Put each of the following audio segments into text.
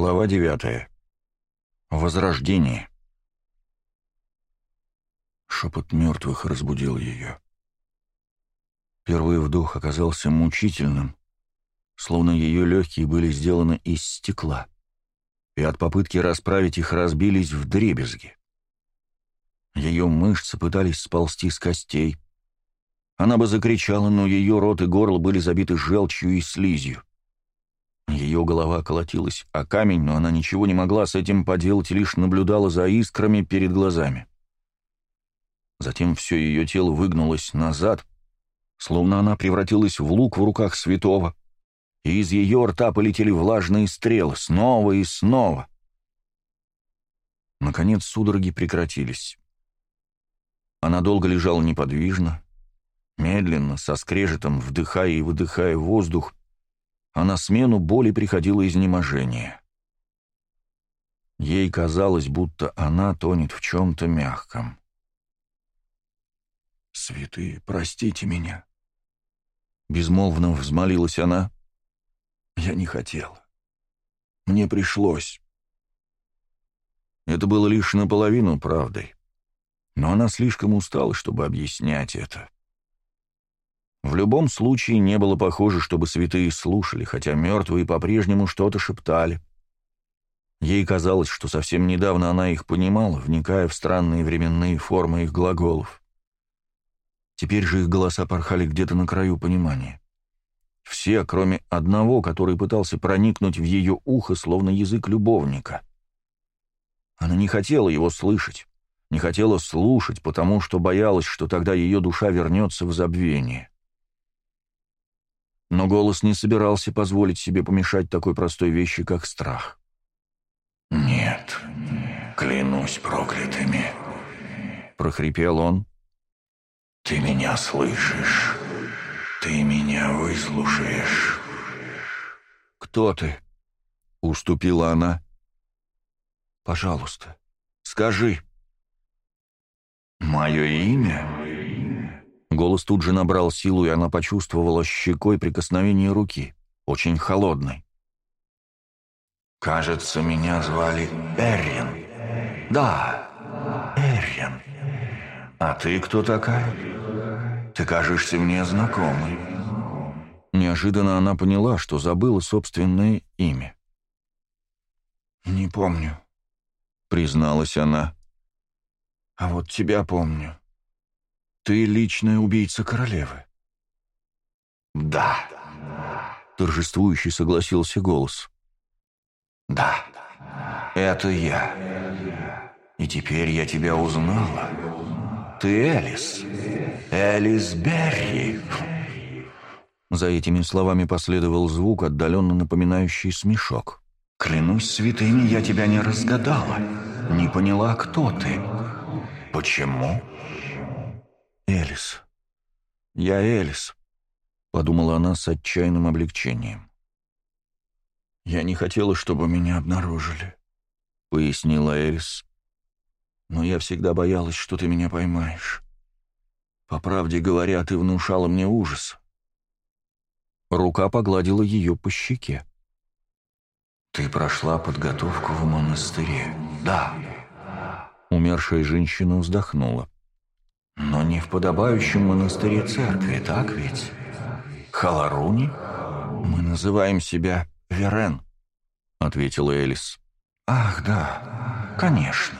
Глава 9. Возрождение. Шепот мертвых разбудил ее. Первый вдох оказался мучительным, словно ее легкие были сделаны из стекла, и от попытки расправить их разбились в дребезги. Ее мышцы пытались сползти с костей. Она бы закричала, но ее рот и горло были забиты желчью и слизью. Ее голова колотилась о камень, но она ничего не могла с этим поделать лишь наблюдала за искрами перед глазами. Затем все ее тело выгнулось назад, словно она превратилась в лук в руках святого, и из ее рта полетели влажные стрелы снова и снова. Наконец судороги прекратились. Она долго лежала неподвижно, медленно, со скрежетом, вдыхая и выдыхая воздух, а на смену боли приходило изнеможение. Ей казалось, будто она тонет в чем-то мягком. «Святые, простите меня!» Безмолвно взмолилась она. «Я не хотела. Мне пришлось». Это было лишь наполовину правдой, но она слишком устала, чтобы объяснять это. В любом случае не было похоже, чтобы святые слушали, хотя мертвые по-прежнему что-то шептали. Ей казалось, что совсем недавно она их понимала, вникая в странные временные формы их глаголов. Теперь же их голоса порхали где-то на краю понимания. Все, кроме одного, который пытался проникнуть в ее ухо, словно язык любовника. Она не хотела его слышать, не хотела слушать, потому что боялась, что тогда ее душа вернется в забвение. Но голос не собирался позволить себе помешать такой простой вещи, как страх. «Нет, клянусь проклятыми!» — прохрипел он. «Ты меня слышишь? Ты меня выслушаешь?» «Кто ты?» — уступила она. «Пожалуйста, скажи». «Мое имя?» Голос тут же набрал силу, и она почувствовала щекой прикосновение руки, очень холодной. «Кажется, меня звали Эрин. Да, Эрин. А ты кто такая? Ты кажешься мне знакомой». Неожиданно она поняла, что забыла собственное имя. «Не помню», — призналась она. «А вот тебя помню». «Ты личная убийца королевы». «Да», — торжествующий согласился голос. «Да, это я. И теперь я тебя узнала. Ты Элис. Элис Берри». За этими словами последовал звук, отдаленно напоминающий смешок. «Клянусь святыми, я тебя не разгадала, не поняла, кто ты. Почему?» «Элис. Я Элис», — подумала она с отчаянным облегчением. «Я не хотела, чтобы меня обнаружили», — пояснила Элис. «Но я всегда боялась, что ты меня поймаешь. По правде говоря, ты внушала мне ужас». Рука погладила ее по щеке. «Ты прошла подготовку в монастыре, да». Умершая женщина вздохнула. Но не в подобающем монастыре церкви, так ведь? Халаруни? Мы называем себя Верен, ответила Элис. Ах, да, конечно,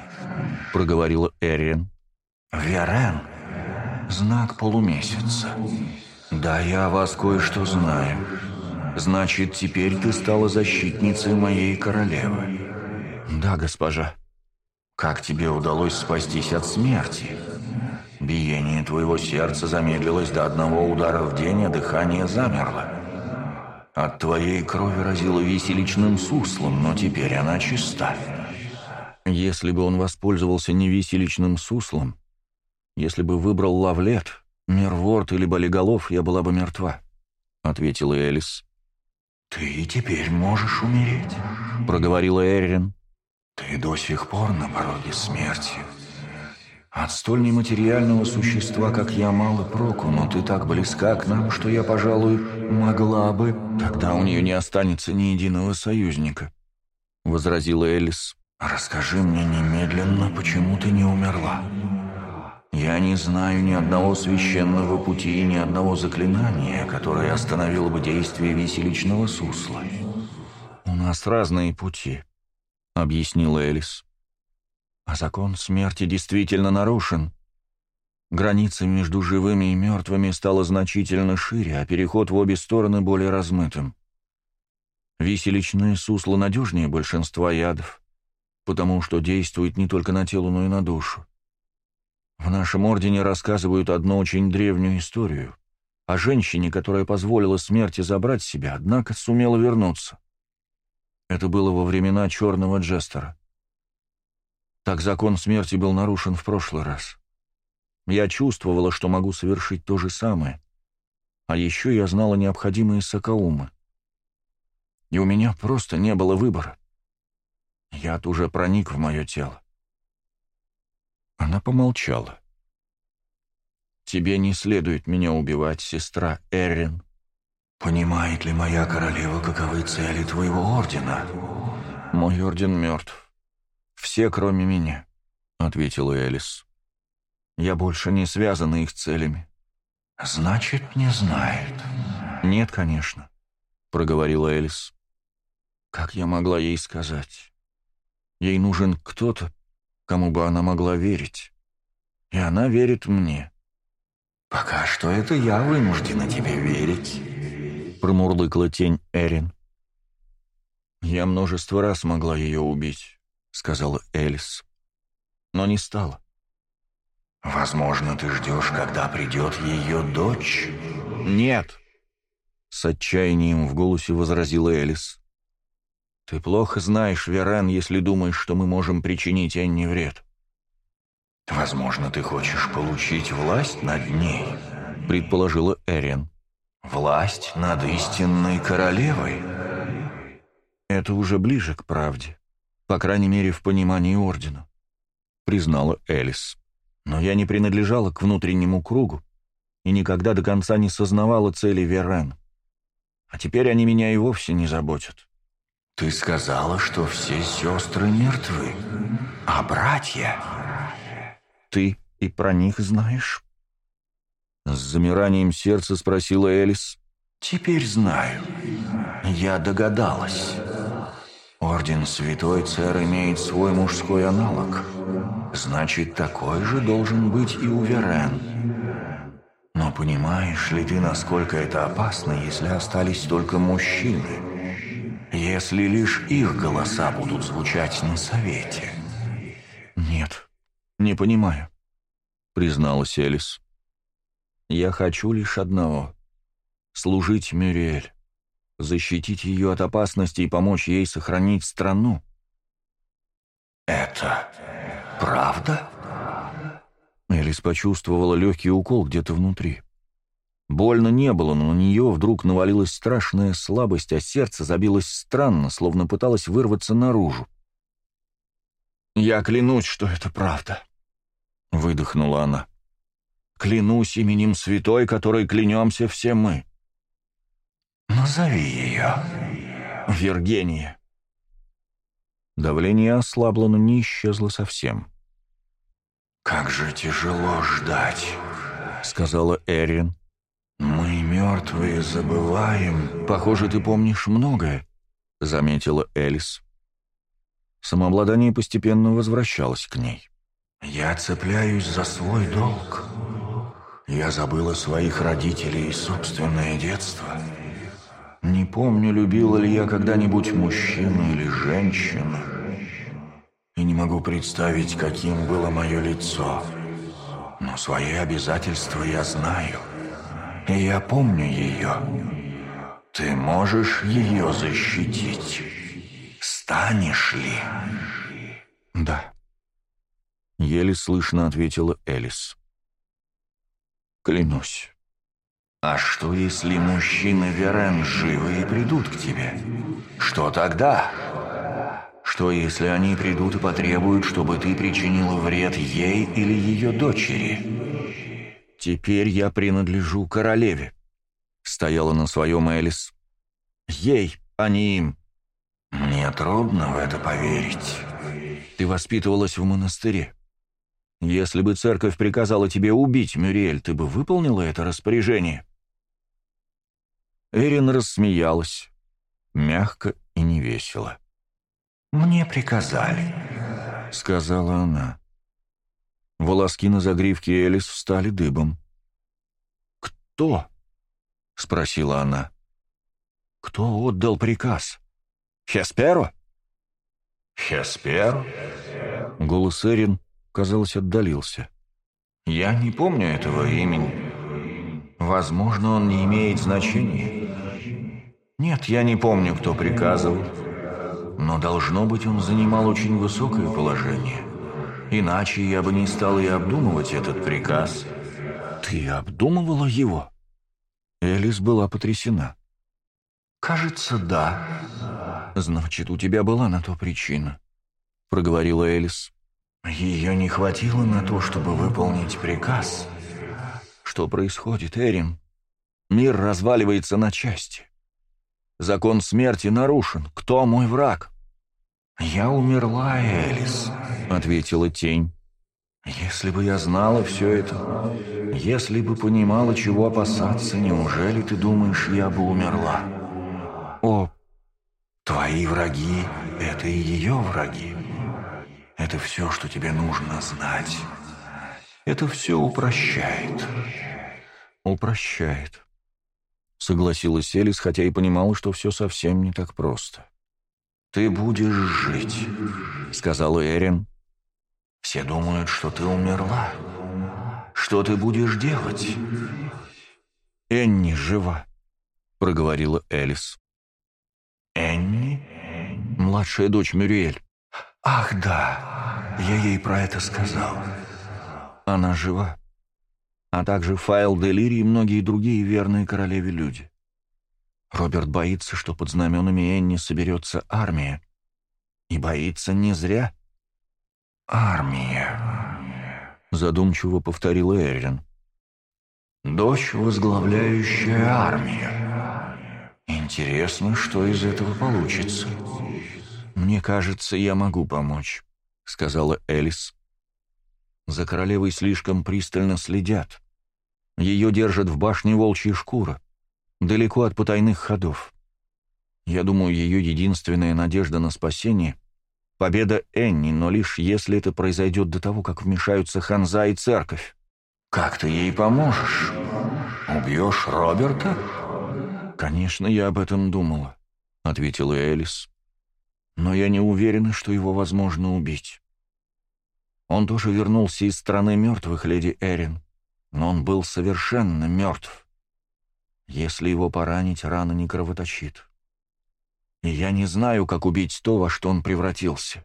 проговорила Эрин. Верен — знак полумесяца. Да, я о вас кое-что знаю. Значит, теперь ты стала защитницей моей королевы. Да, госпожа. Как тебе удалось спастись от смерти? — Биение твоего сердца замедлилось до одного удара в день, а дыхание замерло. От твоей крови разило виселичным суслом, но теперь она чиста. Если бы он воспользовался не виселичным суслом, если бы выбрал лавлет, мерворт или болиголов, я была бы мертва, — ответила Элис. «Ты теперь можешь умереть», — проговорила Эрин. «Ты до сих пор на пороге смерти». От столь нематериального существа, как я, мало проку, но ты так близка к нам, что я, пожалуй, могла бы. Тогда у нее не останется ни единого союзника», — возразила Элис. «Расскажи мне немедленно, почему ты не умерла. Я не знаю ни одного священного пути и ни одного заклинания, которое остановило бы действие виселичного сусла». «У нас разные пути», — объяснила Элис. А закон смерти действительно нарушен. Граница между живыми и мертвыми стала значительно шире, а переход в обе стороны более размытым. Виселичные сусло надежнее большинства ядов, потому что действует не только на тело, но и на душу. В нашем ордене рассказывают одну очень древнюю историю о женщине, которая позволила смерти забрать себя, однако сумела вернуться. Это было во времена черного джестера. Так закон смерти был нарушен в прошлый раз. Я чувствовала, что могу совершить то же самое. А еще я знала необходимые сокоумы. И у меня просто не было выбора. Яд уже проник в мое тело. Она помолчала. «Тебе не следует меня убивать, сестра Эрин». «Понимает ли моя королева, каковы цели твоего ордена?» «Мой орден мертв. «Все, кроме меня», — ответила Элис. «Я больше не связана их целями». «Значит, не знает». «Нет, конечно», — проговорила Элис. «Как я могла ей сказать? Ей нужен кто-то, кому бы она могла верить. И она верит мне». «Пока что это я вынуждена тебе верить», — промурлыкла тень Эрин. «Я множество раз могла ее убить». — сказала Элис. Но не стала. «Возможно, ты ждешь, когда придет ее дочь?» «Нет!» — с отчаянием в голосе возразила Элис. «Ты плохо знаешь, Верен, если думаешь, что мы можем причинить Энне вред». «Возможно, ты хочешь получить власть над ней», — предположила Эрин. «Власть над истинной королевой». «Это уже ближе к правде», по крайней мере, в понимании Ордена», — признала Элис. «Но я не принадлежала к внутреннему кругу и никогда до конца не сознавала цели Верен. А теперь они меня и вовсе не заботят». «Ты сказала, что все сестры мертвы, а братья...» «Ты и про них знаешь?» С замиранием сердца спросила Элис. «Теперь знаю. Я догадалась». Орден Святой Церы имеет свой мужской аналог. Значит, такой же должен быть и Уверен. Но понимаешь ли ты, насколько это опасно, если остались только мужчины? Если лишь их голоса будут звучать на совете? Нет, не понимаю, призналась Элис. Я хочу лишь одного — служить Мюриэль защитить ее от опасности и помочь ей сохранить страну. «Это правда?» Элис почувствовала легкий укол где-то внутри. Больно не было, но на нее вдруг навалилась страшная слабость, а сердце забилось странно, словно пыталось вырваться наружу. «Я клянусь, что это правда», — выдохнула она. «Клянусь именем святой, которой клянемся все мы. «Назови ее, Виргения». Давление ослабло, но не исчезло совсем. «Как же тяжело ждать», — сказала Эрин. «Мы, мертвые, забываем». «Похоже, ты помнишь многое», — заметила Элис. Самообладание постепенно возвращалось к ней. «Я цепляюсь за свой долг. Я забыла своих родителей и собственное детство. Не помню, любил ли я когда-нибудь мужчину или женщину. И не могу представить, каким было мое лицо. Но свои обязательства я знаю. И я помню ее. Ты можешь ее защитить? Станешь ли? Да. Еле слышно ответила Элис. Клянусь. А что, если мужчины Верен живы и придут к тебе? Что тогда? Что, если они придут и потребуют, чтобы ты причинила вред ей или ее дочери? Теперь я принадлежу королеве. Стояла на своем Элис. Ей, а не им. Мне трудно в это поверить. Ты воспитывалась в монастыре. Если бы церковь приказала тебе убить Мюриэль, ты бы выполнила это распоряжение? Эрин рассмеялась, мягко и невесело. «Мне приказали», — сказала она. Волоски на загривке Элис встали дыбом. «Кто?» — спросила она. «Кто отдал приказ? Хесперо?» «Хеспер?» Голос Эрин, казалось, отдалился. «Я не помню этого имени». Возможно, он не имеет значения. Нет, я не помню, кто приказывал. Но, должно быть, он занимал очень высокое положение. Иначе я бы не стал и обдумывать этот приказ. Ты обдумывала его? Элис была потрясена. «Кажется, да». «Значит, у тебя была на то причина», — проговорила Элис. «Ее не хватило на то, чтобы выполнить приказ», что происходит, Эрин? Мир разваливается на части. Закон смерти нарушен. Кто мой враг? Я умерла, Элис, ответила тень. Если бы я знала все это, если бы понимала, чего опасаться, неужели ты думаешь, я бы умерла? О, твои враги — это и ее враги. Это все, что тебе нужно знать. Это все упрощает. Упрощает. Согласилась Элис, хотя и понимала, что все совсем не так просто. «Ты будешь жить», — сказала Эрин. «Все думают, что ты умерла. Что ты будешь делать?» «Энни жива», — проговорила Элис. «Энни?» «Младшая дочь Мюриэль». «Ах, да, я ей про это сказал». Она жива. А также Файл Делири и многие другие верные королеве люди. Роберт боится, что под знаменами Энни соберется армия. И боится не зря. «Армия», — задумчиво повторил Эвелин. «Дочь, возглавляющая армию. Интересно, что из этого получится». «Мне кажется, я могу помочь», — сказала Элис. За королевой слишком пристально следят. Ее держат в башне волчья шкура, далеко от потайных ходов. Я думаю, ее единственная надежда на спасение — победа Энни, но лишь если это произойдет до того, как вмешаются Ханза и церковь. «Как ты ей поможешь? Убьешь Роберта?» «Конечно, я об этом думала», — ответила Элис. «Но я не уверена, что его возможно убить». Он тоже вернулся из страны мертвых, леди Эрин, но он был совершенно мертв. Если его поранить, рана не кровоточит. И я не знаю, как убить то, во что он превратился.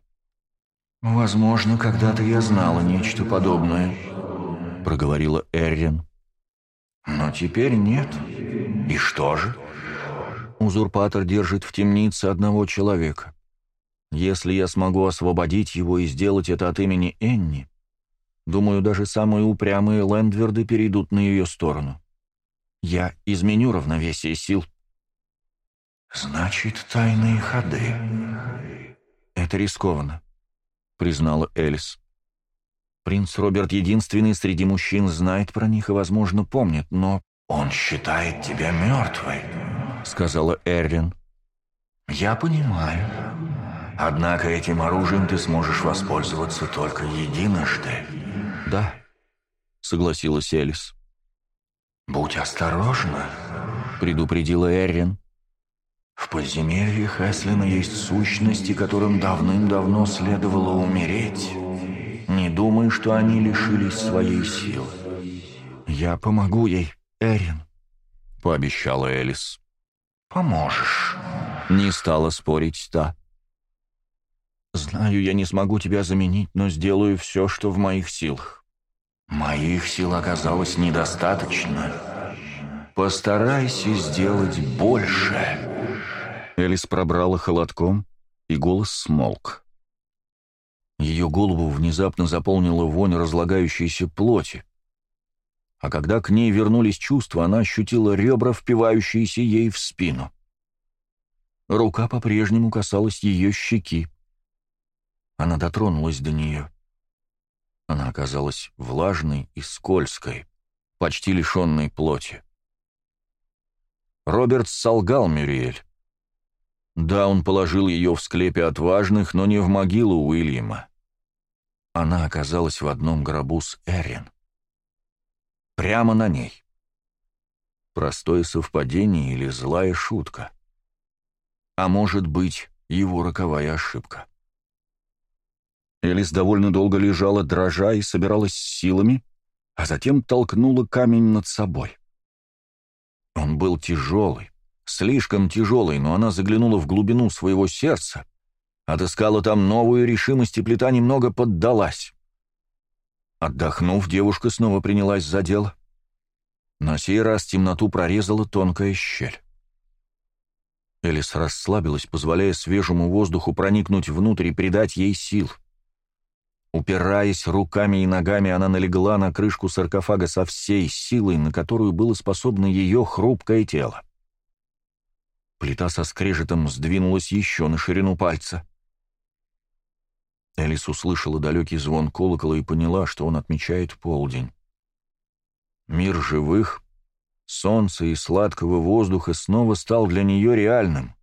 «Возможно, когда-то я знала нечто подобное», — проговорила Эрин. «Но теперь нет. И что же?» Узурпатор держит в темнице одного человека. Если я смогу освободить его и сделать это от имени Энни, думаю, даже самые упрямые Лендверды перейдут на ее сторону. Я изменю равновесие сил. «Значит, тайные ходы». «Это рискованно», — признала Элис. «Принц Роберт единственный среди мужчин знает про них и, возможно, помнит, но...» «Он считает тебя мертвой», — сказала Эрин. «Я понимаю. Однако этим оружием ты сможешь воспользоваться только единожды. Да, согласилась Элис. Будь осторожна, предупредила Эрин. В подземелье Хеслина есть сущности, которым давным-давно следовало умереть. Не думай, что они лишились своей силы. Я помогу ей, Эрин, пообещала Элис. Поможешь. Не стала спорить та. Знаю, я не смогу тебя заменить, но сделаю все, что в моих силах. Моих сил оказалось недостаточно. Постарайся сделать больше. Элис пробрала холодком, и голос смолк. Ее голову внезапно заполнила вонь разлагающейся плоти. А когда к ней вернулись чувства, она ощутила ребра, впивающиеся ей в спину. Рука по-прежнему касалась ее щеки. Она дотронулась до нее. Она оказалась влажной и скользкой, почти лишенной плоти. Роберт солгал Мюриэль. Да, он положил ее в склепе отважных, но не в могилу Уильяма. Она оказалась в одном гробу с Эрин. Прямо на ней. Простое совпадение или злая шутка. А может быть, его роковая ошибка. Элис довольно долго лежала, дрожа и собиралась силами, а затем толкнула камень над собой. Он был тяжелый, слишком тяжелый, но она заглянула в глубину своего сердца, отыскала там новую решимость и плита немного поддалась. Отдохнув, девушка снова принялась за дело. На сей раз темноту прорезала тонкая щель. Элис расслабилась, позволяя свежему воздуху проникнуть внутрь и придать ей сил — Упираясь руками и ногами, она налегла на крышку саркофага со всей силой, на которую было способно ее хрупкое тело. Плита со скрежетом сдвинулась еще на ширину пальца. Элис услышала далекий звон колокола и поняла, что он отмечает полдень. Мир живых, солнца и сладкого воздуха снова стал для нее реальным.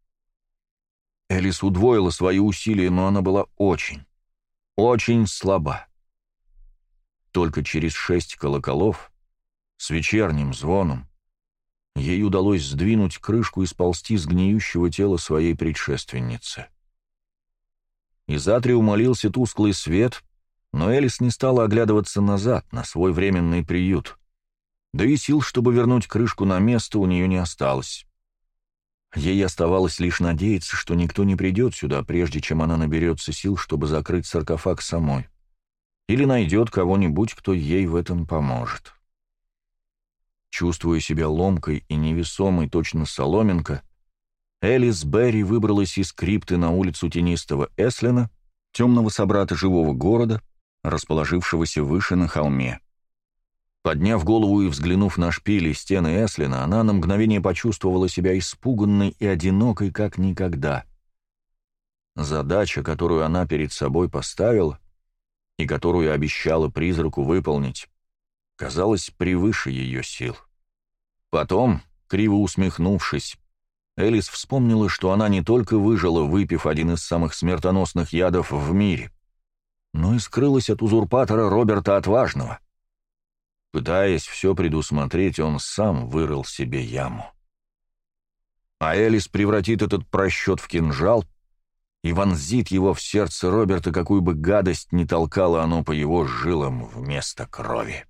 Элис удвоила свои усилия, но она была очень, очень слаба. Только через шесть колоколов, с вечерним звоном, ей удалось сдвинуть крышку и сползти с гниющего тела своей предшественницы. Из атриума лился тусклый свет, но Элис не стала оглядываться назад, на свой временный приют. Да и сил, чтобы вернуть крышку на место, у нее не осталось. Ей оставалось лишь надеяться, что никто не придет сюда, прежде чем она наберется сил, чтобы закрыть саркофаг самой. Или найдет кого-нибудь, кто ей в этом поможет. Чувствуя себя ломкой и невесомой, точно соломинка, Элис Берри выбралась из крипты на улицу тенистого Эслина, темного собрата живого города, расположившегося выше на холме. Подняв голову и взглянув на шпили стены Эслина, она на мгновение почувствовала себя испуганной и одинокой, как никогда. Задача, которую она перед собой поставила и которую обещала призраку выполнить, казалась превыше ее сил. Потом, криво усмехнувшись, Элис вспомнила, что она не только выжила, выпив один из самых смертоносных ядов в мире, но и скрылась от узурпатора Роберта Отважного — Пытаясь все предусмотреть, он сам вырыл себе яму. А Элис превратит этот просчет в кинжал и вонзит его в сердце Роберта, какую бы гадость ни толкало оно по его жилам вместо крови.